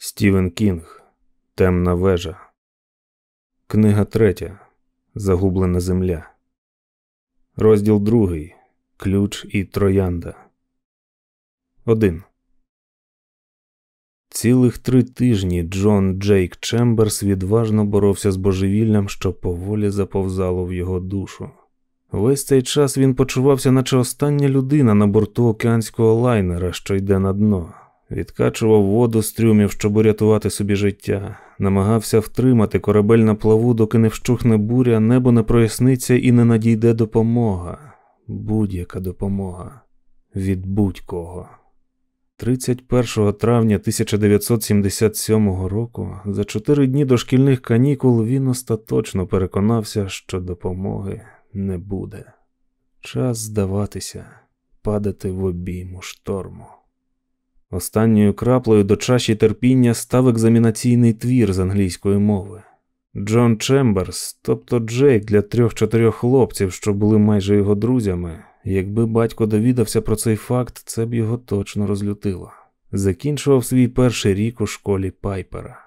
Стівен Кінг Темна вежа. Книга третя. Загублена земля. Розділ другий. Ключ і троянда. 1. Цілих три тижні Джон Джейк Чемберс відважно боровся з божевіллям, що поволі заповзало в його душу. Весь цей час він почувався, наче остання людина на борту океанського лайнера, що йде на дно. Відкачував воду з трюмів, щоб урятувати собі життя, намагався втримати корабель на плаву, доки не вщухне буря, небо не проясниться і не надійде допомога. Будь-яка допомога від будь-кого. 31 травня 1977 року, за чотири дні до шкільних канікул, він остаточно переконався, що допомоги не буде. Час здаватися, падати в обійму шторму. Останньою краплею до чаші терпіння став екзамінаційний твір з англійської мови. Джон Чемберс, тобто Джейк для трьох-чотирьох хлопців, що були майже його друзями. Якби батько довідався про цей факт, це б його точно розлютило. Закінчував свій перший рік у школі Пайпера.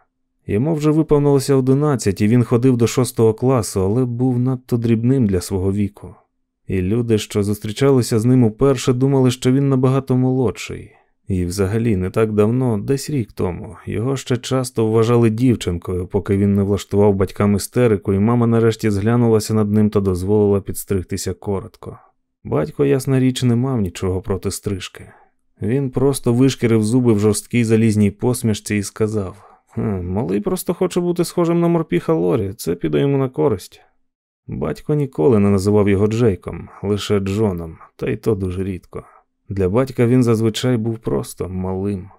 Йому вже виповнилося 11, і він ходив до шостого класу, але був надто дрібним для свого віку. І люди, що зустрічалися з ним уперше, думали, що він набагато молодший. І взагалі не так давно, десь рік тому, його ще часто вважали дівчинкою, поки він не влаштував батькам істерику, і мама нарешті зглянулася над ним та дозволила підстригтися коротко. Батько, ясна річ, не мав нічого проти стрижки. Він просто вишкірив зуби в жорсткій залізній посмішці і сказав: хм, Малий просто хоче бути схожим на морпіха Лорі, це піде йому на користь. Батько ніколи не називав його Джейком, лише Джоном, та й то дуже рідко. Для батька він зазвичай був просто малим.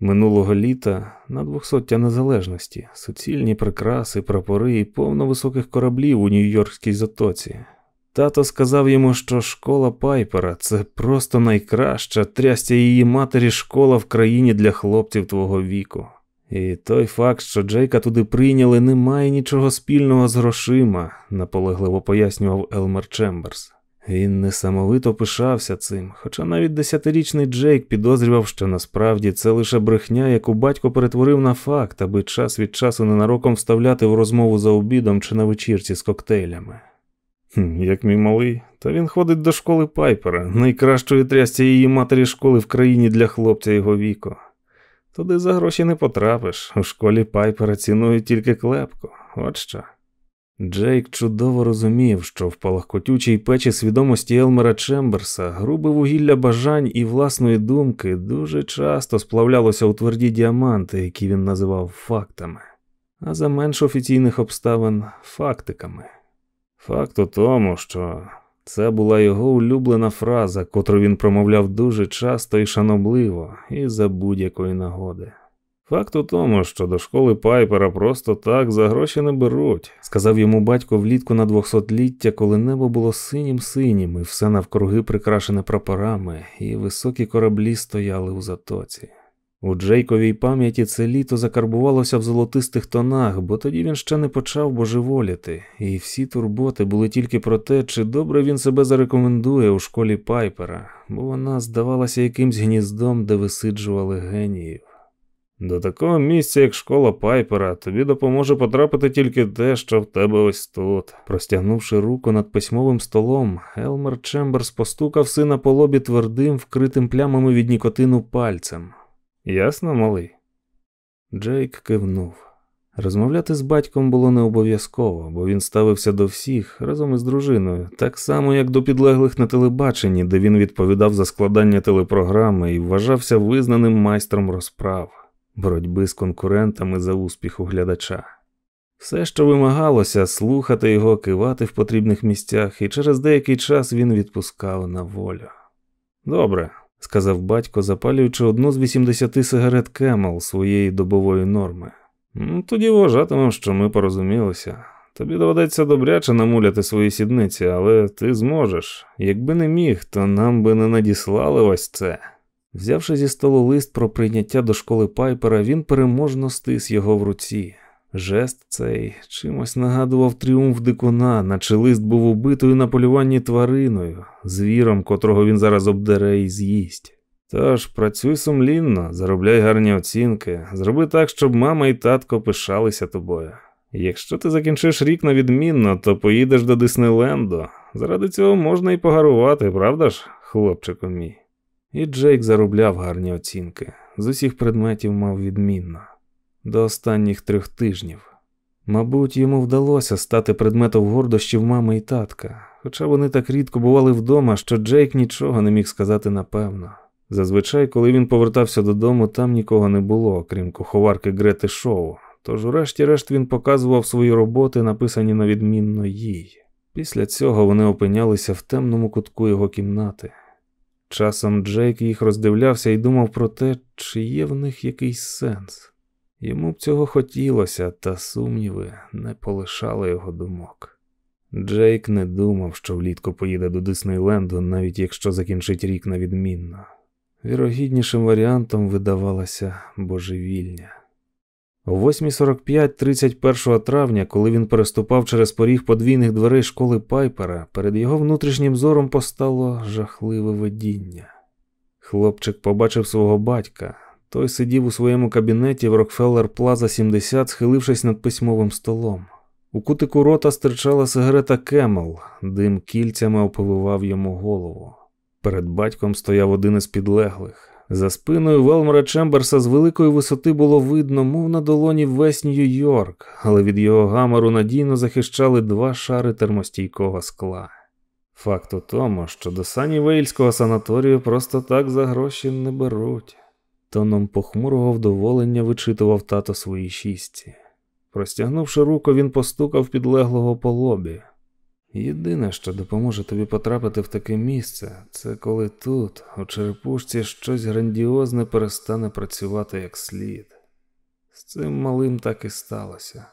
Минулого літа на двохсоття незалежності, суцільні прикраси, прапори і повно високих кораблів у Нью-Йоркській затоці. Тато сказав йому, що школа Пайпера це просто найкраща трястя її матері школа в країні для хлопців твого віку. І той факт, що Джейка туди прийняли, не має нічого спільного з грошима, наполегливо пояснював Елмер Чемберс. Він несамовито пишався цим, хоча навіть десятирічний Джейк підозрював, що насправді це лише брехня, яку батько перетворив на факт, аби час від часу ненароком вставляти в розмову за обідом чи на вечірці з коктейлями. Хм, Як мій малий, та він ходить до школи Пайпера, найкращої трясця її матері школи в країні для хлопця його віку. Туди за гроші не потрапиш, у школі Пайпера цінують тільки клепку, от що. Джейк чудово розумів, що в палахкотючій печі свідомості Елмера Чемберса грубе вугілля бажань і власної думки дуже часто сплавлялося у тверді діаманти, які він називав фактами, а за менш офіційних обставин фактиками. Факт у тому, що це була його улюблена фраза, котру він промовляв дуже часто і шанобливо, і за будь-якої нагоди. Факт у тому, що до школи Пайпера просто так за гроші не беруть, сказав йому батько влітку на двохсотліття, коли небо було синім синім, і все навкруги прикрашене прапорами, і високі кораблі стояли у затоці. У Джейковій пам'яті це літо закарбувалося в золотистих тонах, бо тоді він ще не почав божеволіти, і всі турботи були тільки про те, чи добре він себе зарекомендує у школі Пайпера, бо вона здавалася якимсь гніздом, де висиджували геніїв. До такого місця, як школа Пайпера, тобі допоможе потрапити тільки те, що в тебе ось тут. Простягнувши руку над письмовим столом, Елмер Чемберс постукав сина по лобі твердим, вкритим плямами від нікотину пальцем. Ясно, малий? Джейк кивнув. Розмовляти з батьком було не обов'язково, бо він ставився до всіх разом із дружиною, так само, як до підлеглих на телебаченні, де він відповідав за складання телепрограми і вважався визнаним майстром розправ боротьби з конкурентами за успіх у глядача. Все, що вимагалося, слухати його, кивати в потрібних місцях, і через деякий час він відпускав на волю. Добре, сказав батько, запалюючи одну з 80 сигарет Кемел своєї добової норми. «Ну, тоді вважатимемо, що ми порозумілися. Тобі доведеться добряче намуляти свої сідниці, але ти зможеш. Якби не міг, то нам би не надіслали ось це. Взявши зі столу лист про прийняття до школи Пайпера, він переможно стис його в руці. Жест цей чимось нагадував тріумф дикуна, наче лист був убитою на полюванні твариною, звіром, котрого він зараз обдере і з'їсть. Тож працюй сумлінно, заробляй гарні оцінки, зроби так, щоб мама і татко пишалися тобою. Якщо ти закінчиш рік на відмінно, то поїдеш до Диснейленду. Заради цього можна і погарувати, правда ж, хлопчику мій? І Джейк заробляв гарні оцінки. З усіх предметів мав відмінно. До останніх трьох тижнів. Мабуть, йому вдалося стати предметом гордощів мами і татка, хоча вони так рідко бували вдома, що Джейк нічого не міг сказати напевно. Зазвичай, коли він повертався додому, там нікого не було, крім куховарки Грети Шоу. Тож, урешті-решт, він показував свої роботи, написані на відмінно їй. Після цього вони опинялися в темному кутку його кімнати. Часом Джейк їх роздивлявся і думав про те, чи є в них якийсь сенс. Йому б цього хотілося, та сумніви не полишали його думок. Джейк не думав, що влітку поїде до Диснейленду, навіть якщо закінчить рік на відмінно. Вірогіднішим варіантом видавалася божевільня. О 8.45 31 травня, коли він переступав через поріг подвійних дверей школи Пайпера, перед його внутрішнім зором постало жахливе видіння. Хлопчик побачив свого батька. Той сидів у своєму кабінеті в Рокфеллер Плаза 70, схилившись над письмовим столом. У кутику рота стирчала сигарета Кемел, дим кільцями оповивав йому голову. Перед батьком стояв один із підлеглих. За спиною Велмера Чемберса з великої висоти було видно, мов на долоні весь Нью-Йорк, але від його гамору надійно захищали два шари термостійкого скла. Факт у тому, що до Санівейльського санаторію просто так за гроші не беруть. Тоном похмурого вдоволення вичитував тато свої шістці. Простягнувши руку, він постукав підлеглого по лобі. Єдине, що допоможе тобі потрапити в таке місце, це коли тут, у черепушці, щось грандіозне перестане працювати як слід. З цим малим так і сталося.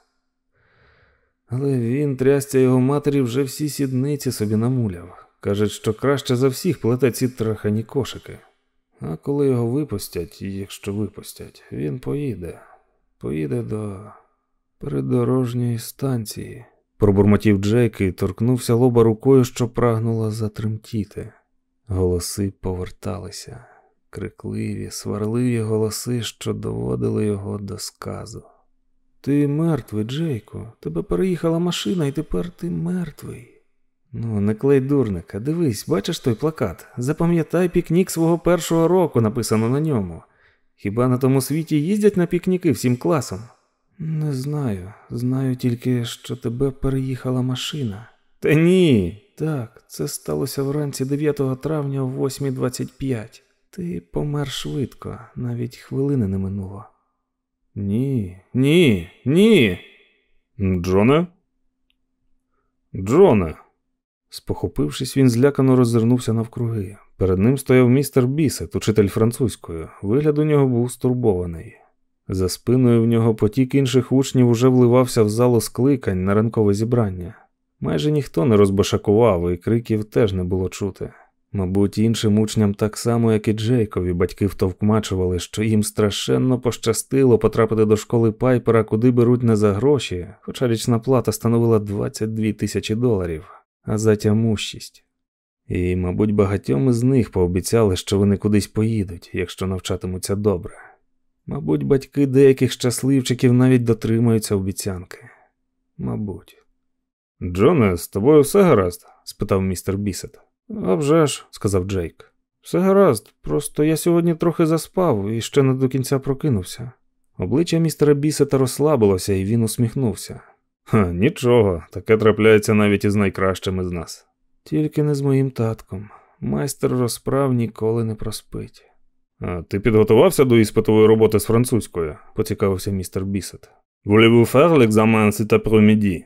Але він, трястя його матері, вже всі сідниці собі намуляв. Каже, що краще за всіх плете ці трахані кошики. А коли його випустять, якщо випустять, він поїде, поїде до передорожньої станції. Пробурмотів Джейк і торкнувся лоба рукою, що прагнула затремтіти. Голоси поверталися, крикливі, сварливі голоси, що доводили його до сказу. Ти мертвий, Джейку, тебе переїхала машина, і тепер ти мертвий. Ну, не клей дурника, дивись, бачиш той плакат? Запам'ятай пікнік свого першого року, написано на ньому. Хіба на тому світі їздять на пікніки всім класом? Не знаю. Знаю тільки, що тебе переїхала машина. Та ні. Так, це сталося вранці 9 травня о 8.25. Ти помер швидко, навіть хвилини не минуло. Ні, ні, ні. Джоне? Джоне. Спохопившись, він злякано роззирнувся навкруги. Перед ним стояв містер Бісет, учитель французькою. Вигляд у нього був стурбований. За спиною в нього потік інших учнів уже вливався в залу скликань на ранкове зібрання. Майже ніхто не розбашакував, і криків теж не було чути. Мабуть, іншим учням так само, як і Джейкові, батьки втовкмачували, що їм страшенно пощастило потрапити до школи Пайпера, куди беруть не за гроші, хоча річна плата становила 22 тисячі доларів, а за тямущість. І, мабуть, багатьом із них пообіцяли, що вони кудись поїдуть, якщо навчатимуться добре. Мабуть, батьки деяких щасливчиків навіть дотримуються обіцянки. Мабуть. Джоне, з тобою все гаразд? спитав містер Бісет. «А вже ж», – сказав Джейк. Все гаразд, просто я сьогодні трохи заспав і ще не до кінця прокинувся. Обличчя містера Бісета розслабилося, і він усміхнувся. «Ха, Нічого, таке трапляється навіть із найкращими з нас. Тільки не з моїм татком. Майстер розправ ніколи не проспить. Ти підготувався до іспитової роботи з французькою? поцікавився містер Бісет. Voulez-vous faire l'examen cet après-midi?»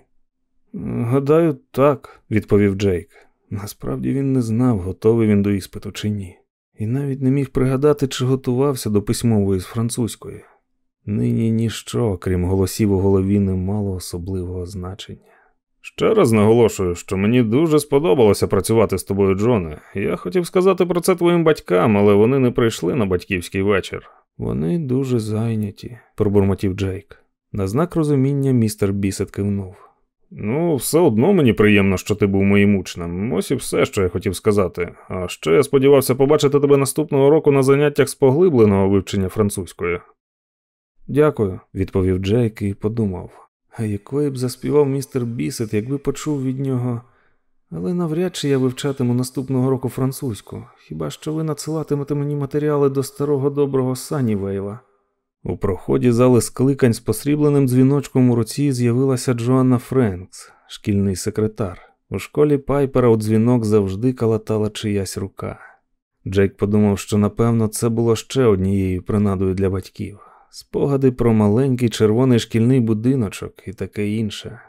Гадаю, так, відповів Джейк. Насправді він не знав, готовий він до іспиту чи ні, і навіть не міг пригадати, чи готувався до письмової з французької. Нині ніщо, крім голосів у голові, не мало особливого значення. Ще раз наголошую, що мені дуже сподобалося працювати з тобою, Джоне. Я хотів сказати про це твоїм батькам, але вони не прийшли на батьківський вечір. Вони дуже зайняті, пробурмотів Джейк. На знак розуміння містер Бісет кивнув. Ну, все одно мені приємно, що ти був моїм учнем. Ось і все, що я хотів сказати. А ще я сподівався побачити тебе наступного року на заняттях з поглибленого вивчення французької. Дякую, відповів Джейк і подумав. Якої б заспівав містер Бісет, якби почув від нього. Але навряд чи я вивчатиму наступного року французьку, хіба що ви надсилатимете мені матеріали до старого доброго Санівейла. У проході зали скликань з посрібленим дзвіночком у руці з'явилася Джоанна Френкс, шкільний секретар. У школі Пайпера у дзвінок завжди калатала чиясь рука. Джейк подумав, що напевно це було ще однією принадою для батьків спогади про маленький червоний шкільний будиночок і таке інше.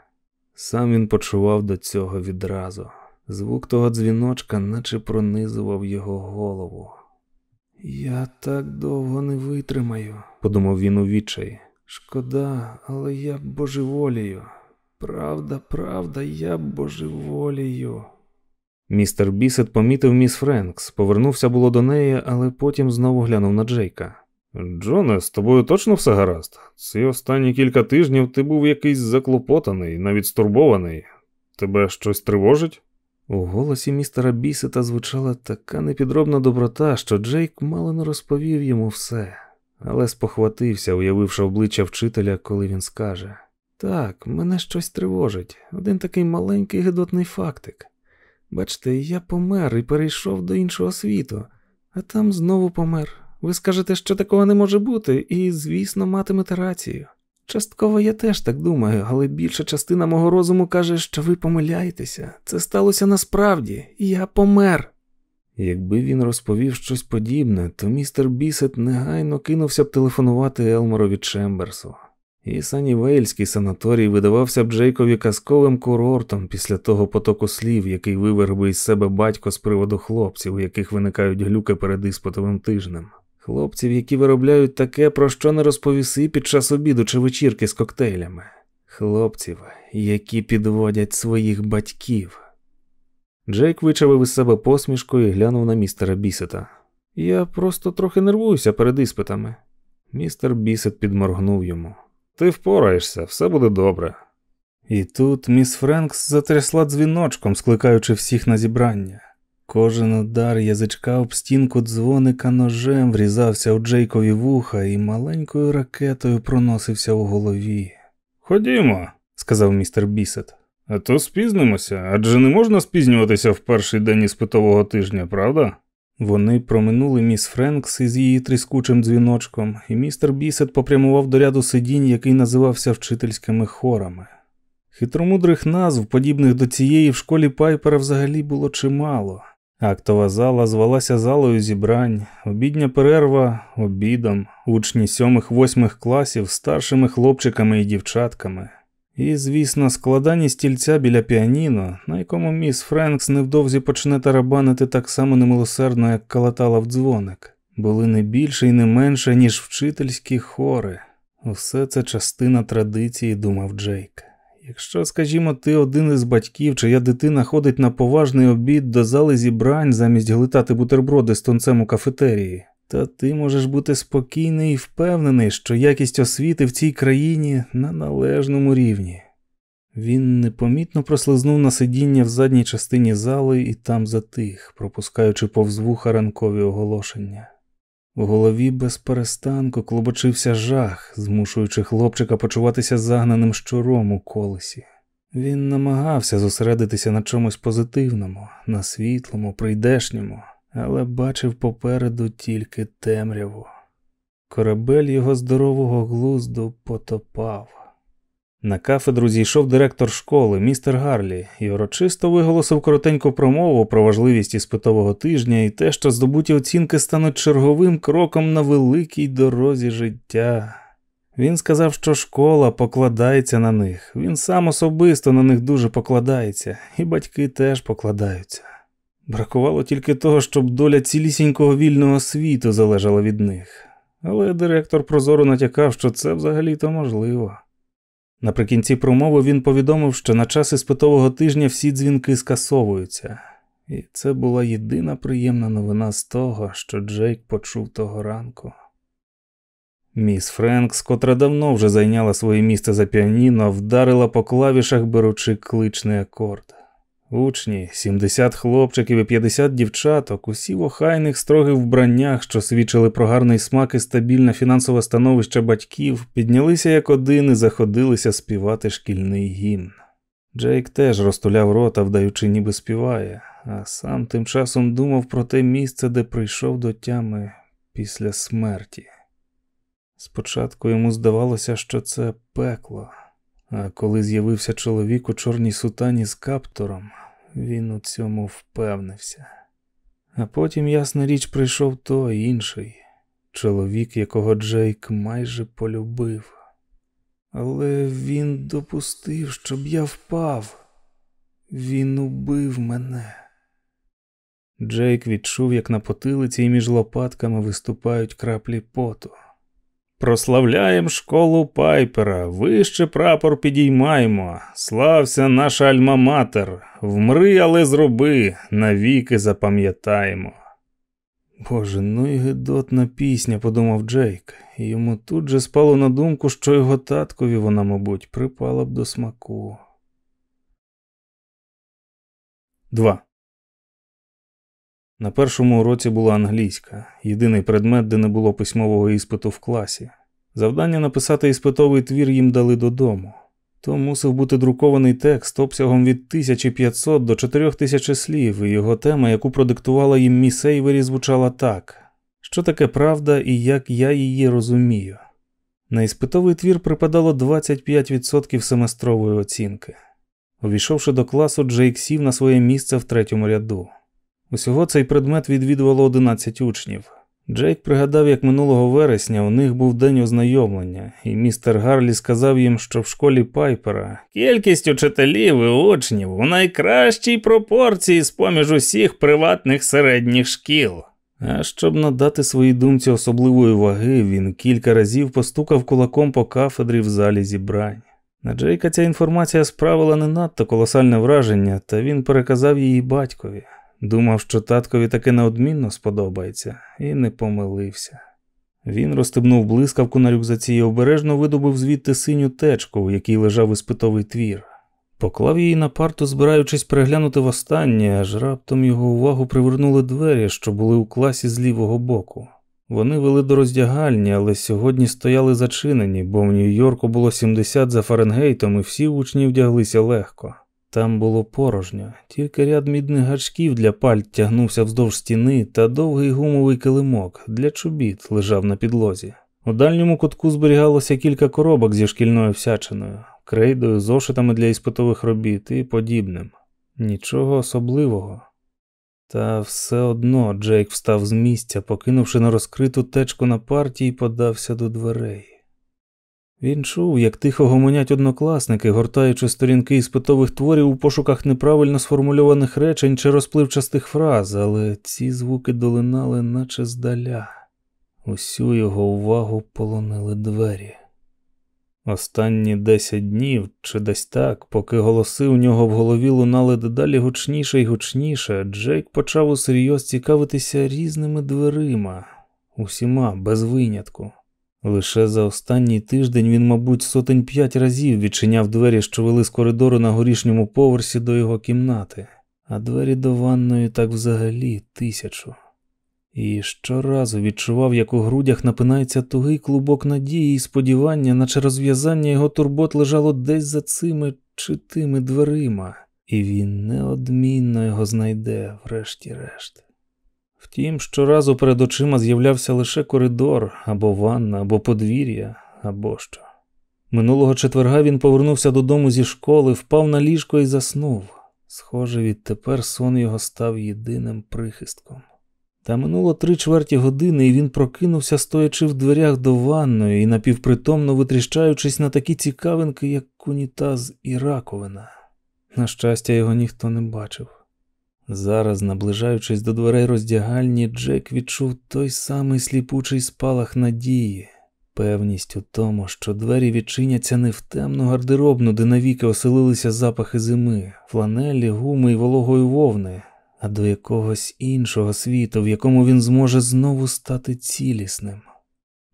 Сам він почував до цього відразу. Звук того дзвіночка наче пронизував його голову. Я так довго не витримаю, подумав він у відчаї. Шкода, але я божеволію. Правда, правда, я божеволію. Містер Бісет помітив міс Френкс, повернувся було до неї, але потім знову глянув на Джейка. Джоне, з тобою точно все гаразд? Ці останні кілька тижнів ти був якийсь заклопотаний, навіть стурбований. Тебе щось тривожить? У голосі містера Бісета звучала така непідробна доброта, що Джейк мало не розповів йому все, але спохватився, уявивши обличчя вчителя, коли він скаже: Так, мене щось тривожить, один такий маленький гидотний фактик. Бачите, я помер і перейшов до іншого світу, а там знову помер. Ви скажете, що такого не може бути, і, звісно, матимете рацію. Частково я теж так думаю, але більша частина мого розуму каже, що ви помиляєтеся. Це сталося насправді, я помер. Якби він розповів щось подібне, то містер Бісет негайно кинувся б телефонувати Елморові Чемберсу. І Санівейльський санаторій видавався б Джейкові казковим курортом після того потоку слів, який виверг би із себе батько з приводу хлопців, у яких виникають глюки перед іспитовим тижнем. Хлопців, які виробляють таке, про що не розповіси під час обіду чи вечірки з коктейлями. Хлопців, які підводять своїх батьків. Джейк вичавив із себе посмішку і глянув на містера Бісета. Я просто трохи нервуюся перед іспитами. Містер Бісет підморгнув йому. Ти впораєшся, все буде добре. І тут міс Френкс затрясла дзвіночком, скликаючи всіх на зібрання. Кожен удар язичка об стінку дзвоника ножем врізався у Джейкові вуха і маленькою ракетою проносився у голові. Ходімо, сказав містер Бісет. А то спізнимося, адже не можна спізнюватися в перший день іспитового тижня, правда? Вони проминули міс Френкс із її тріскучим дзвіночком, і містер Бісет попрямував до ряду сидінь, який називався вчительськими хорами. Хитромудрих назв, подібних до цієї в школі Пайпера, взагалі було чимало. Актова зала звалася залою зібрань, обідня перерва обідом, учні сьомих восьмих класів старшими хлопчиками і дівчатками. І, звісно, складані стільця біля піаніно, на якому міс Френкс невдовзі почне тарабанити так само немилосердно, як калатала в дзвоник, були не більше і не менше, ніж вчительські хори. Усе це частина традиції, думав Джейк. Якщо, скажімо, ти один із батьків, чия дитина ходить на поважний обід до зали зібрань замість глитати бутерброди з тонцем у кафетерії, то ти можеш бути спокійний і впевнений, що якість освіти в цій країні на належному рівні. Він непомітно прослизнув на сидіння в задній частині зали і там затих, пропускаючи повз вуха ранкові оголошення. У голові без перестанку жах, змушуючи хлопчика почуватися загнаним щуром у колесі. Він намагався зосередитися на чомусь позитивному, на світлому, прийдешньому, але бачив попереду тільки темряву. Корабель його здорового глузду потопав. На кафедру зійшов директор школи, містер Гарлі, і урочисто виголосив коротеньку промову про важливість іспитового тижня і те, що здобуті оцінки стануть черговим кроком на великій дорозі життя. Він сказав, що школа покладається на них, він сам особисто на них дуже покладається, і батьки теж покладаються. Бракувало тільки того, щоб доля цілісінького вільного світу залежала від них, але директор прозоро натякав, що це взагалі-то можливо. Наприкінці промови він повідомив, що на час іспитового тижня всі дзвінки скасовуються, і це була єдина приємна новина з того, що Джейк почув того ранку. Міс Френкс, котра давно вже зайняла своє місце за піаніно, вдарила по клавішах, беручи кличний акорд. Учні, 70 хлопчиків і 50 дівчаток, усі в охайних строгих вбраннях, що свідчили про гарний смак і стабільне фінансове становище батьків, піднялися як один і заходилися співати шкільний гімн. Джейк теж розтуляв рота, вдаючи, ніби співає, а сам тим часом думав про те місце, де прийшов до тями після смерті. Спочатку йому здавалося, що це пекло, а коли з'явився чоловік у чорній сутані з каптуром, він у цьому впевнився. А потім, ясна річ, прийшов той інший чоловік, якого Джейк майже полюбив. Але він допустив, щоб я впав. Він убив мене. Джейк відчув, як на потилиці і між лопатками виступають краплі поту. Прославляєм школу Пайпера, вище прапор підіймаємо. Слався наша альма-матер, вмри, але зроби, навіки запам'ятаємо. Боже, ну і гидотна пісня, подумав Джейк, йому тут же спало на думку, що його таткові вона, мабуть, припала б до смаку. 2. На першому уроці була англійська, єдиний предмет, де не було письмового іспиту в класі. Завдання написати іспитовий твір їм дали додому. То мусив бути друкований текст обсягом від 1500 до 4000 слів, і його тема, яку продиктувала їм міс Ейвері, звучала так: що таке правда і як я її розумію. На іспитовий твір припадало 25% семестрової оцінки. Увійшовши до класу, Джейк сів на своє місце в третьому ряду. Усього цей предмет відвідувало 11 учнів. Джейк пригадав, як минулого вересня у них був день ознайомлення, і містер Гарлі сказав їм, що в школі Пайпера кількість учителів і учнів у найкращій пропорції з поміж усіх приватних середніх шкіл. А щоб надати своїй думці особливої ваги, він кілька разів постукав кулаком по кафедрі в залі зібрань. На Джейка ця інформація справила не надто колосальне враження, та він переказав її батькові. Думав, що таткові таки неодмінно сподобається, і не помилився. Він розстебнув блискавку на рюкзаці і обережно видобув звідти синю течку, в якій лежав іспитовий твір. Поклав її на парту, збираючись переглянути востаннє, аж раптом його увагу привернули двері, що були у класі з лівого боку. Вони вели до роздягальні, але сьогодні стояли зачинені, бо в Нью-Йорку було 70 за Фаренгейтом, і всі учні вдяглися легко. Там було порожньо, тільки ряд мідних гачків для пальт тягнувся вздовж стіни, та довгий гумовий килимок для чобіт лежав на підлозі. У дальньому кутку зберігалося кілька коробок зі шкільною всячиною, крейдою, зошитами для іспитових робіт і подібним. Нічого особливого. Та все одно Джейк встав з місця, покинувши на розкриту течку на партії, подався до дверей. Він чув, як тихо гомонять однокласники, гортаючи сторінки іспитових творів у пошуках неправильно сформульованих речень чи розпливчастих фраз, але ці звуки долинали, наче здаля. Усю його увагу полонили двері. Останні десять днів, чи десь так, поки голоси у нього в голові лунали дедалі гучніше і гучніше, Джейк почав усерйоз цікавитися різними дверима, усіма без винятку. Лише за останній тиждень він, мабуть, сотень п'ять разів відчиняв двері, що вели з коридору на горішньому поверсі до його кімнати, а двері до ванної так взагалі тисячу. І щоразу відчував, як у грудях напинається тугий клубок надії і сподівання, наче розв'язання його турбот лежало десь за цими чи тими дверима, і він неодмінно його знайде, врешті-решт. Втім, щоразу перед очима з'являвся лише коридор або ванна, або подвір'я, або що. Минулого четверга він повернувся додому зі школи, впав на ліжко і заснув. Схоже, відтепер сон його став єдиним прихистком. Та минуло три чверті години, і він прокинувся, стоячи в дверях до ванної і напівпритомно витріщаючись на такі цікавинки, як кунітаз і раковина. На щастя, його ніхто не бачив. Зараз, наближаючись до дверей роздягальні, Джек відчув той самий сліпучий спалах надії, певність у тому, що двері відчиняться не в темну гардеробну, де навіки оселилися запахи зими, фланелі, гуми й вологої вовни, а до якогось іншого світу, в якому він зможе знову стати цілісним.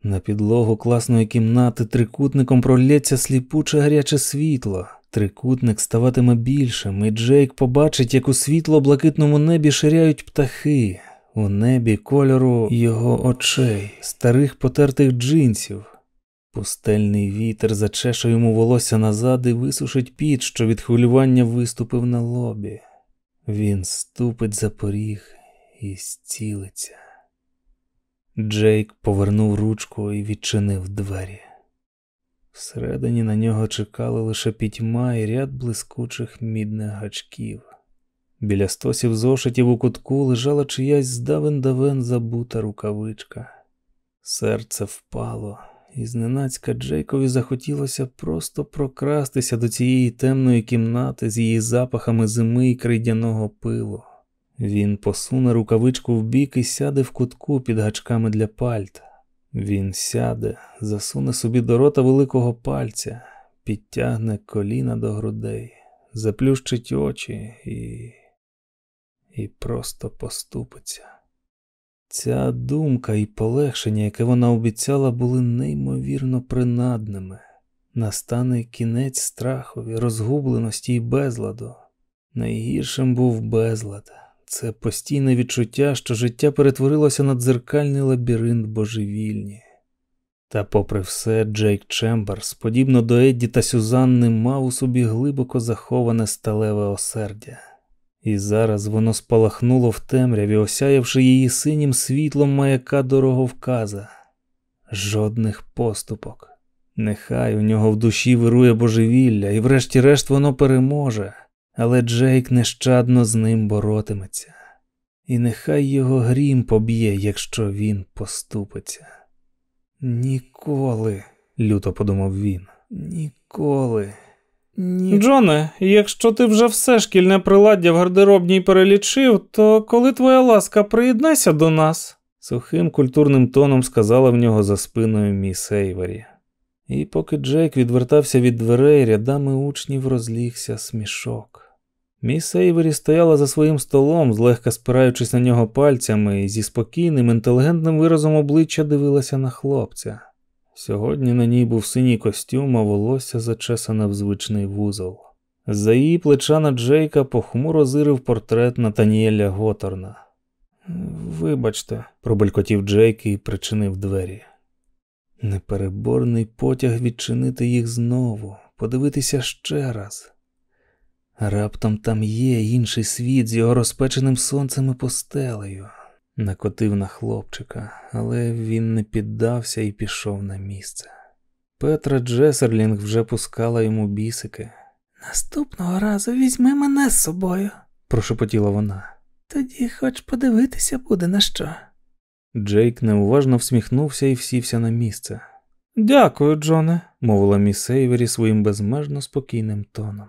На підлогу класної кімнати трикутником пролється сліпуче гаряче світло. Трикутник ставатиме більшим, і Джейк побачить, як у світло блакитному небі ширяють птахи, у небі кольору його очей, старих потертих джинсів. Пустельний вітер зачеше йому волосся назад і висушить піт, що від хвилювання виступив на лобі. Він ступить за поріг і зцілиться. Джейк повернув ручку і відчинив двері. Всередині на нього чекали лише пітьма і ряд блискучих мідних гачків. Біля стосів зошитів у кутку лежала чиясь здавен давен забута рукавичка. Серце впало, і зненацька Джейкові захотілося просто прокрастися до цієї темної кімнати з її запахами зими і крейдяного пилу. Він посуне рукавичку в бік і сяде в кутку під гачками для пальта. Він сяде, засуне собі до рота великого пальця, підтягне коліна до грудей, заплющить очі і. і просто поступиться. Ця думка і полегшення, яке вона обіцяла, були неймовірно принадними. Настане кінець страхові, розгубленості і безладу. Найгіршим був безлад. Це постійне відчуття, що життя перетворилося на дзеркальний лабіринт божевільні. Та, попри все, Джейк Чемберс, подібно до Едді та Сюзанни, мав у собі глибоко заховане сталеве осердя, і зараз воно спалахнуло в темряві, осяявши її синім світлом маяка дороговказа. Жодних поступок. Нехай у нього в душі вирує божевілля, і врешті-решт воно переможе але Джейк нещадно з ним боротиметься, і нехай його грім поб'є, якщо він поступиться. Ніколи, люто подумав він, ніколи. Ні... Джоне, якщо ти вже все шкільне приладдя в гардеробній перелічив, то коли твоя ласка приєднайся до нас, сухим культурним тоном сказала в нього за спиною міс Ейвері. І поки Джейк відвертався від дверей, рядами учнів розлігся смішок. Міс Ейвері стояла за своїм столом, злегка спираючись на нього пальцями, і зі спокійним, інтелігентним виразом обличчя дивилася на хлопця. Сьогодні на ній був синій костюм, а волосся зачесане в звичний вузол. За її плеча на Джейка похмуро зирив портрет Натаніеля Готорна. Вибачте, пробелькотів Джейк і причинив двері. Непереборний потяг відчинити їх знову, подивитися ще раз. Раптом там є інший світ з його розпеченим сонцем і постелею. Накотив на хлопчика, але він не піддався і пішов на місце. Петра Джесерлінг вже пускала йому бісики. Наступного разу візьми мене з собою, прошепотіла вона. Тоді хоч подивитися буде на що. Джейк неуважно всміхнувся і всівся на місце. Дякую, Джоне, мовила міс Ейвері своїм безмежно спокійним тоном.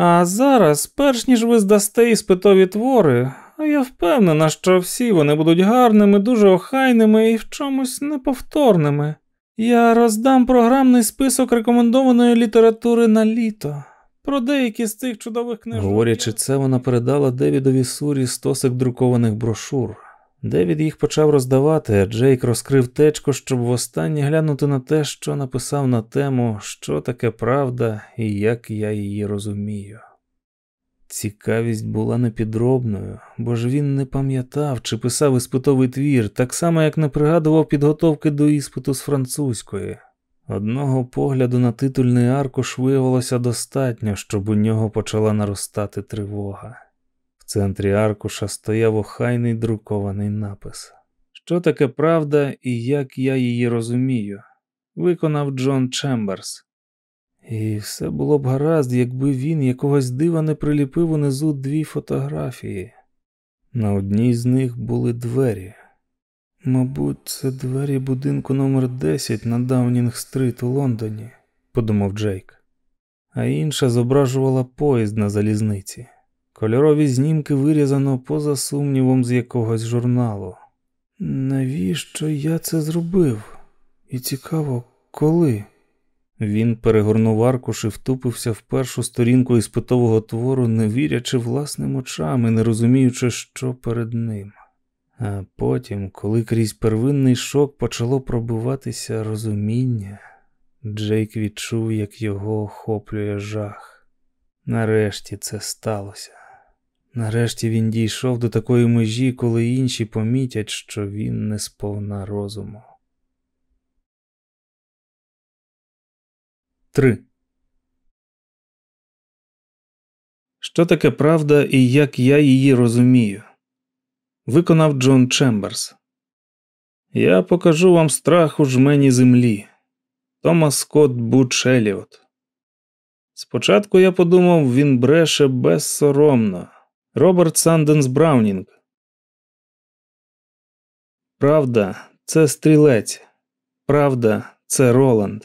А зараз, перш ніж ви здасте іспитові твори, а я впевнена, що всі вони будуть гарними, дуже охайними і в чомусь неповторними. Я роздам програмний список рекомендованої літератури на літо. Про деякі з цих чудових книжок. Говорячи це, вона передала Девідові сурі стосик друкованих брошур. Девід їх почав роздавати, а Джейк розкрив течко, щоб востаннє глянути на те, що написав на тему, що таке правда і як я її розумію. Цікавість була непідробною, бо ж він не пам'ятав, чи писав іспитовий твір, так само, як не пригадував підготовки до іспиту з французької. Одного погляду на титульний аркуш виявилося достатньо, щоб у нього почала наростати тривога центрі аркуша стояв охайний друкований напис. Що таке правда і як я її розумію, виконав Джон Чемберс. І все було б гаразд, якби він якогось дива не приліпив унизу дві фотографії. На одній з них були двері. Мабуть, це двері будинку номер 10 на Даунінг-стрит у Лондоні, подумав Джейк, а інша зображувала поїзд на залізниці. Кольорові знімки вирізано поза сумнівом з якогось журналу. Навіщо я це зробив? І цікаво, коли? Він перегорнув аркуш і втупився в першу сторінку іспитового твору, не вірячи власним очам і не розуміючи, що перед ним. А потім, коли крізь первинний шок почало пробиватися розуміння, Джейк відчув, як його охоплює жах. Нарешті це сталося. Нарешті він дійшов до такої межі, коли інші помітять, що він не сповна розуму. 3. Що таке правда і як я її розумію? Виконав Джон Чемберс. Я покажу вам страх у жмені землі. Томас Скотт Буч Еліот. Спочатку я подумав, він бреше безсоромно. Роберт Санденс Браунінг. Правда, це стрілець. Правда, це Роланд.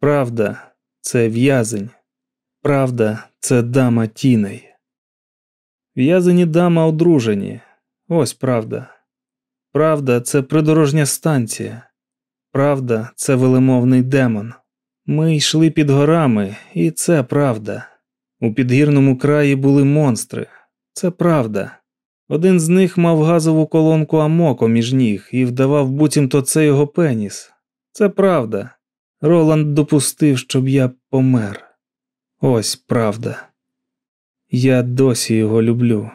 Правда, це в'язень. Правда, це дама тіней. В'язані дама одружені. Ось правда. Правда, це придорожня станція. Правда, це велемовний демон. Ми йшли під горами, і це правда. У підгірному краї були монстри. Це правда. Один з них мав газову колонку Амоко між ніг і вдавав, буцімто це його пеніс. Це правда. Роланд допустив, щоб я помер. Ось правда. Я досі його люблю.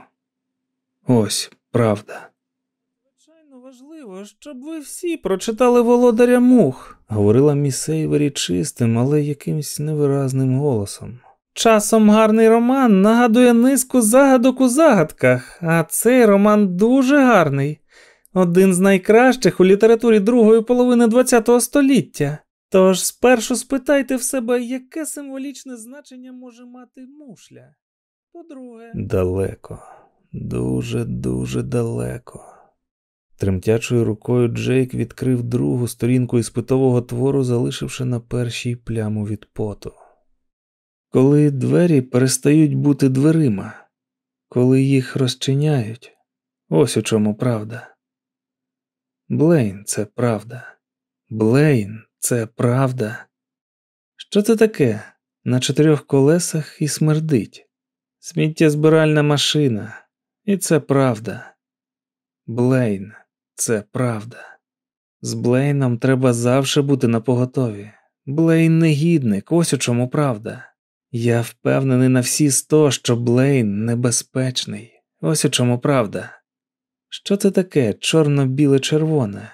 Ось правда. Звичайно важливо, щоб ви всі прочитали володаря мух, говорила міс Ейвері чистим, але якимсь невиразним голосом. Часом гарний роман нагадує низку загадок у загадках, а цей роман дуже гарний, один з найкращих у літературі другої половини ХХ століття. Тож спершу спитайте в себе, яке символічне значення може мати мушля. По-друге, далеко, дуже, дуже далеко. Тремтячою рукою Джейк відкрив другу сторінку іспитового твору, залишивши на першій пляму від поту. Коли двері перестають бути дверима, коли їх розчиняють, ось у чому правда. Блейн це правда. Блейн це правда. Що це таке? На чотирьох колесах і смердить. Сміттєзбиральна машина, і це правда. Блейн, це правда. З Блейном треба завжди бути на поготові. Блейн негідник, ось у чому правда. Я впевнений на всі сто, що Блейн небезпечний. Ось у чому правда. Що це таке чорно-біле червоне?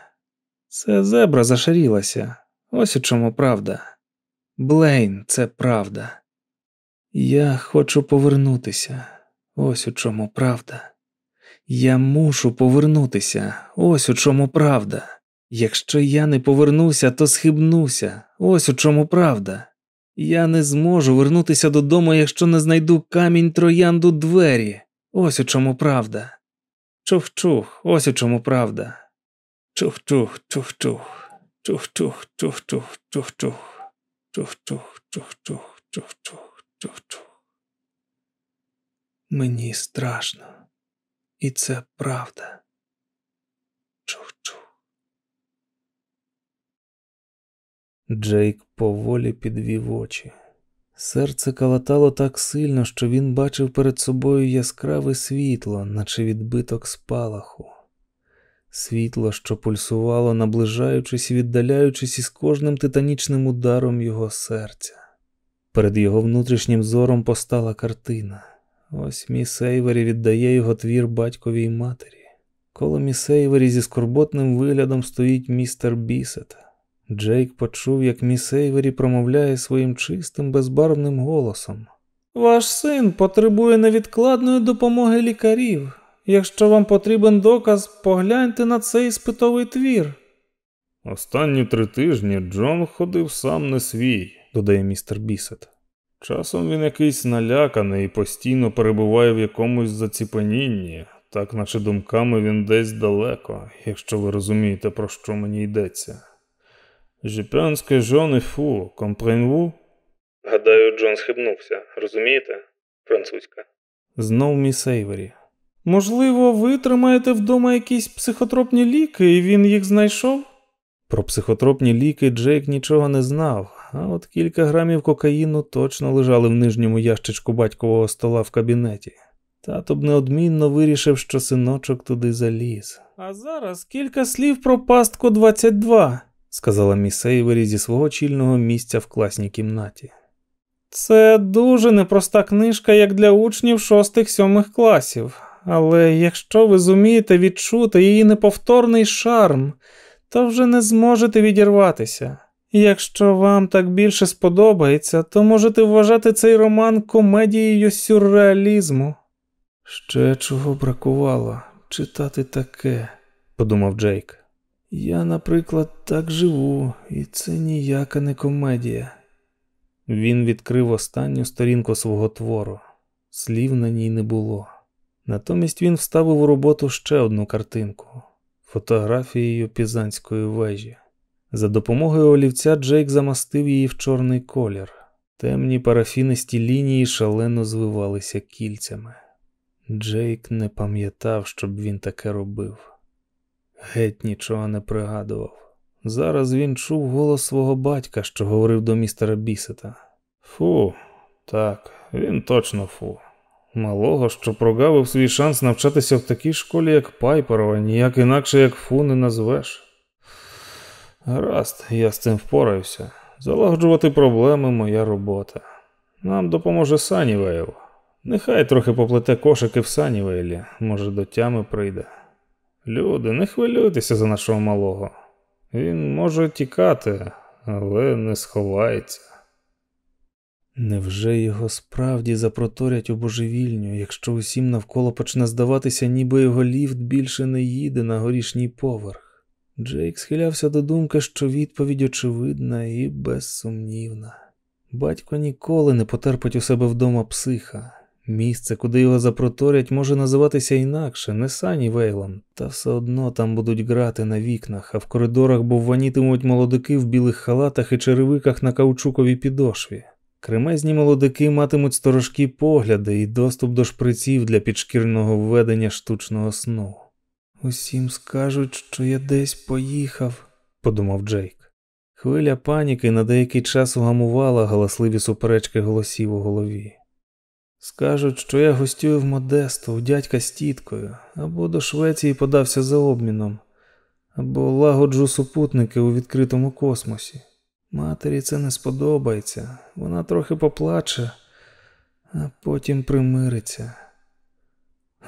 Це зебра зашарілася. Ось у чому правда. Блейн, це правда. Я хочу повернутися. Ось у чому правда. Я мушу повернутися. Ось у чому правда. Якщо я не повернуся, то схибнуся. Ось у чому правда. Я не зможу вернутися додому, якщо не знайду камінь троянду двері. Ось у чому правда. Чух-чух, ось у чому правда. Чух-чух, чух-чух, чух-чух, чух-чух, чух-чух, чух-чух, чух-чух, чух-чух, чух-чух. Мені страшно, і це правда. Чух-чух. Джейк поволі підвів очі. Серце калатало так сильно, що він бачив перед собою яскраве світло, наче відбиток спалаху. Світло, що пульсувало, наближаючись і віддаляючись із кожним титанічним ударом його серця. Перед його внутрішнім зором постала картина. Ось міс Ейвері віддає його твір батькові й матері. Коло міс Ейвері зі скорботним виглядом стоїть містер Бісет. Джейк почув, як міс Ейвері промовляє своїм чистим, безбарвним голосом. Ваш син потребує невідкладної допомоги лікарів. Якщо вам потрібен доказ, погляньте на цей спитовий твір. Останні три тижні Джон ходив сам не свій, додає містер Бісет. Часом він якийсь наляканий і постійно перебуває в якомусь заціпанінні, так наче думками він десь далеко, якщо ви розумієте, про що мені йдеться. Жіпянське жон і фу, компренву? Гадаю, Джон схибнувся, розумієте? Французька. Знов міс Ейвері. Можливо, ви тримаєте вдома якісь психотропні ліки, і він їх знайшов? Про психотропні ліки Джейк нічого не знав, а от кілька грамів кокаїну точно лежали в нижньому ящичку батькового стола в кабінеті. Тато б неодмінно вирішив, що синочок туди заліз. А зараз кілька слів про пастку 22, сказала міс Ейвері зі свого чільного місця в класній кімнаті. Це дуже непроста книжка, як для учнів шостих-сьомих класів, але якщо ви зумієте відчути її неповторний шарм, то вже не зможете відірватися. Якщо вам так більше сподобається, то можете вважати цей роман комедією сюрреалізму. Ще чого бракувало читати таке, подумав Джейк. Я, наприклад, так живу, і це ніяка не комедія. Він відкрив останню сторінку свого твору, слів на ній не було. Натомість він вставив у роботу ще одну картинку фотографією Пізанської вежі. За допомогою олівця Джейк замастив її в чорний колір. Темні парафінисті лінії шалено звивалися кільцями. Джейк не пам'ятав, щоб він таке робив. Геть нічого не пригадував. Зараз він чув голос свого батька, що говорив до містера Бісета. Фу, так, він точно фу. Малого, що прогавив свій шанс навчатися в такій школі, як Пайперова, ніяк інакше, як фу, не назвеш. Гаразд, я з цим впораюся. Залагоджувати проблеми моя робота. Нам допоможе Санівейл. Нехай трохи поплете кошики в Санівейлі, може, до тями прийде. Люди, не хвилюйтеся за нашого малого. Він може тікати, але не сховається. Невже його справді запроторять у божевільню, якщо усім навколо почне здаватися, ніби його ліфт більше не їде на горішній поверх? Джейк схилявся до думки, що відповідь очевидна і безсумнівна. Батько ніколи не потерпить у себе вдома психа. Місце, куди його запроторять, може називатися інакше, не Сані Вейлом, та все одно там будуть грати на вікнах, а в коридорах бовванітимуть молодики в білих халатах і черевиках на каучуковій підошві. Кремезні молодики матимуть сторожкі погляди і доступ до шприців для підшкірного введення штучного сну. Усім скажуть, що я десь поїхав, подумав Джейк. Хвиля паніки на деякий час угамувала галасливі суперечки голосів у голові. Скажуть, що я гостюю в Модесто у дядька з тіткою, або до Швеції подався за обміном, або лагоджу супутники у відкритому космосі. Матері це не сподобається, вона трохи поплаче, а потім примириться.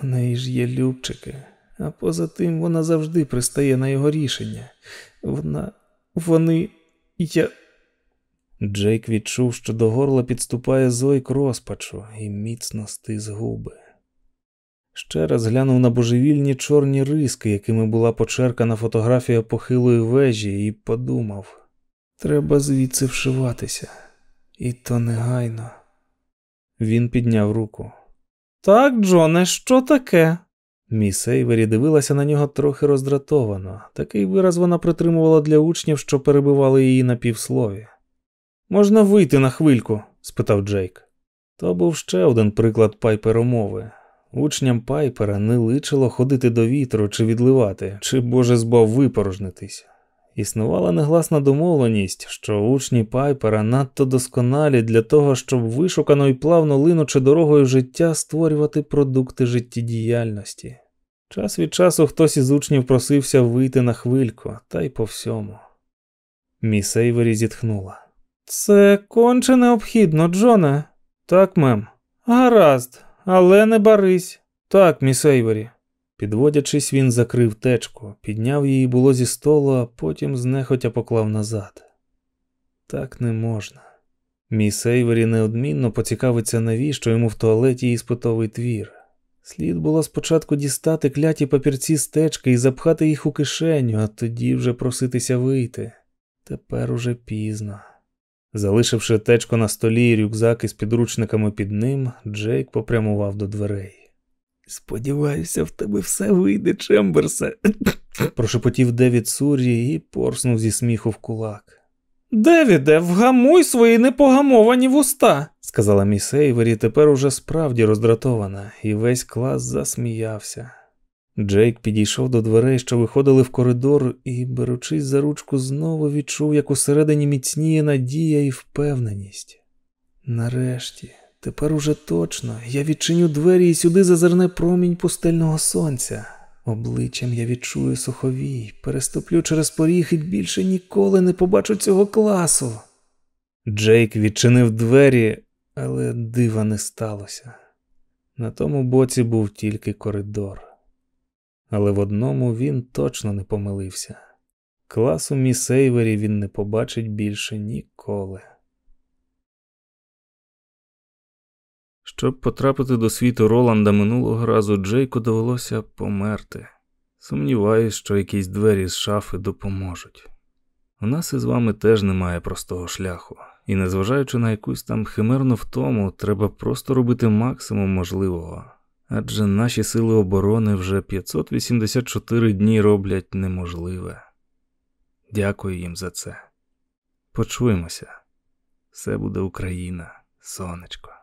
У неї ж є любчики, а поза тим вона завжди пристає на його рішення. Вона. вони. я. Джейк відчув, що до горла підступає зойк розпачу і міцно стис губи. Ще раз глянув на божевільні чорні риски, якими була почеркана фотографія похилої вежі, і подумав треба звідси вшиватися, і то негайно. Він підняв руку. Так, Джоне, що таке? Міс Ейвері дивилася на нього трохи роздратовано. Такий вираз вона притримувала для учнів, що перебивали її на півслові. Можна вийти на хвильку? спитав Джейк. То був ще один приклад пайперомови. Учням пайпера не личило ходити до вітру чи відливати, чи, боже збав, випорожнитись. Існувала негласна домовленість, що учні пайпера надто досконалі для того, щоб вишукано і плавно линучи дорогою життя створювати продукти життєдіяльності. Час від часу хтось із учнів просився вийти на хвильку, та й по всьому. Міс Ейвері зітхнула. Це конче необхідно, Джоне. Так, мем. Гаразд, але не барись. Так, міс Ейвері. Підводячись, він закрив течку, підняв її було зі столу, а потім знехотя поклав назад. Так не можна. Міс Ейвері неодмінно поцікавиться, навіщо йому в туалеті іспитовий твір. Слід було спочатку дістати кляті папірці з течки і запхати їх у кишеню, а тоді вже проситися вийти. Тепер уже пізно. Залишивши течко на столі і рюкзак із підручниками під ним, Джейк попрямував до дверей. Сподіваюся, в тебе все вийде, Чемберсе, прошепотів Девід Суррі і порснув зі сміху в кулак. Девіде, вгамуй свої непогамовані вуста, сказала міс Ейвері, тепер уже справді роздратована, і весь клас засміявся. Джейк підійшов до дверей, що виходили в коридор, і, беручись за ручку, знову відчув, як усередині міцніє надія і впевненість. Нарешті, Тепер уже точно. Я відчиню двері і сюди зазирне промінь пустельного сонця. Обличчям я відчую суховій, переступлю через поріг і більше ніколи не побачу цього класу. Джейк відчинив двері, але дива не сталося. На тому боці був тільки коридор. Але в одному він точно не помилився. Класу міс Ейвері він не побачить більше ніколи. Щоб потрапити до світу Роланда минулого разу Джейку довелося померти. Сумніваюсь, що якісь двері з шафи допоможуть. У нас із вами теж немає простого шляху, і незважаючи на якусь там химерну втому, треба просто робити максимум можливого. Адже наші сили оборони вже 584 дні роблять неможливе. Дякую їм за це. Почуємося. Все буде Україна, сонечко.